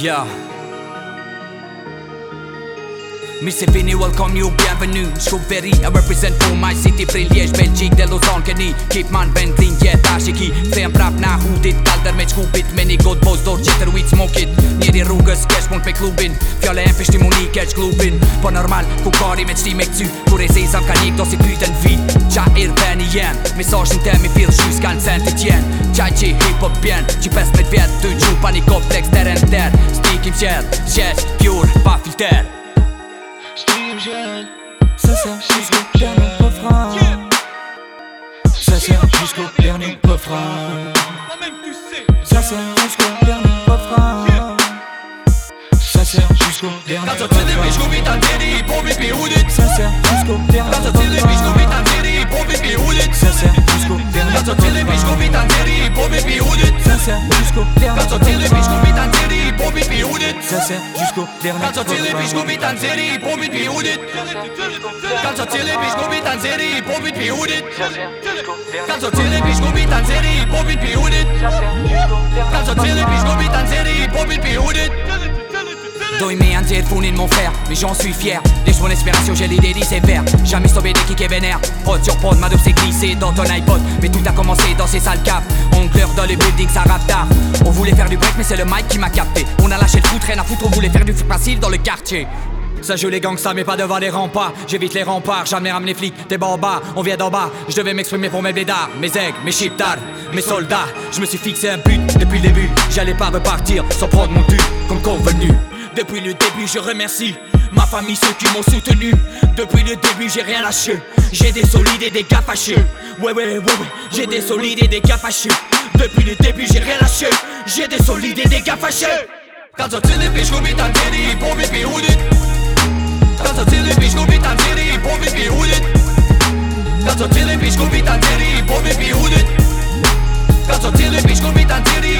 Ja. Mirë se vini, welcome ju, bienvenu Shku veri, e represent pu my city. Prin Ljesh, Belgjik dhe Lozan këni Kip man ben green, jeta shiki Them prap na hudit, kalder me qkupit. Me një god boz dor qitër weed smokit Njeri rrugës kesh mund pe klubin. Fjale e pështi mund i keq klubin. Po normal, ku kari me qti me këcy Kur e zezam ka një këto si pyten fit jem Misashin te mi fil shy s'kan centit jen Qaj që hip hop bjen Që 15 vjet, dy gju pa një koplex ter en ter Stikim qell, qesh, pure, pa filter. Ça sert jusqu'au dernier refrain Ça sert jusqu'au dernier refrain Ça sert jusqu'au dernier refrain Ça sert jusqu'au dernier hudet Ça sert jusqu'au dernier je vitan tiri i bobi bi hovedet Ça ser jusqu'au dernier Quand sortir le biche qu'on vitan tiri i bobi bi hovedet Ça ser jusqu'au dernier Quand sortir le biche qu'on vitan tiri i bobi bi hovedet Quand sortir le biche qu'on vitan tiri i bobi bi hovedet Quand sortir le biche qu'on vitan tiri i bobi bi hovedet Quand sortir le biche Mais j'en suis fier. Laisse mon inspiration, j'ai l'idée d'y sévère Jamais sauvé des kicks et vénère Pod sur pod, ma dope s'est glissée dans ton iPod. Mais tout a commencé dans ces sales caves. Ongleur dans le building, ça rappe tard. On voulait faire du break mais c'est le mic qui m'a capté. On a lâché le foot, rien à foutre, on voulait faire du foot facile dans le quartier. Ça joue les gangsters mais pas devant les remparts. J'évite les remparts, jamais ramené les flics. Des barbares, on vient d'en bas. Je devais m'exprimer pour mes blédards Mes aigles, mes chiptards, mes soldats. Je me suis fixé un but depuis le début. J'allais pas repartir sans prendre mon dû Comme convenu depuis le début, je remercie ma famille, ceux qui m'ont soutenu. Depuis le début, j'ai rien lâché. J'ai des solides et des gars fâchés. Ouais, ouais, ouais, ouais. J'ai des solides et des gars fâchés. Depuis le début, j'ai rien lâché. J'ai des solides et des gars fâchés. Dans un télé, puis je vomis ta télé, bon bébé, où Dans un télé, puis je vomis ta télé, bon bébé, où Dans un télé, puis je vomis ta télé, bon bébé, où Dans un télé, puis je vomis ta télé,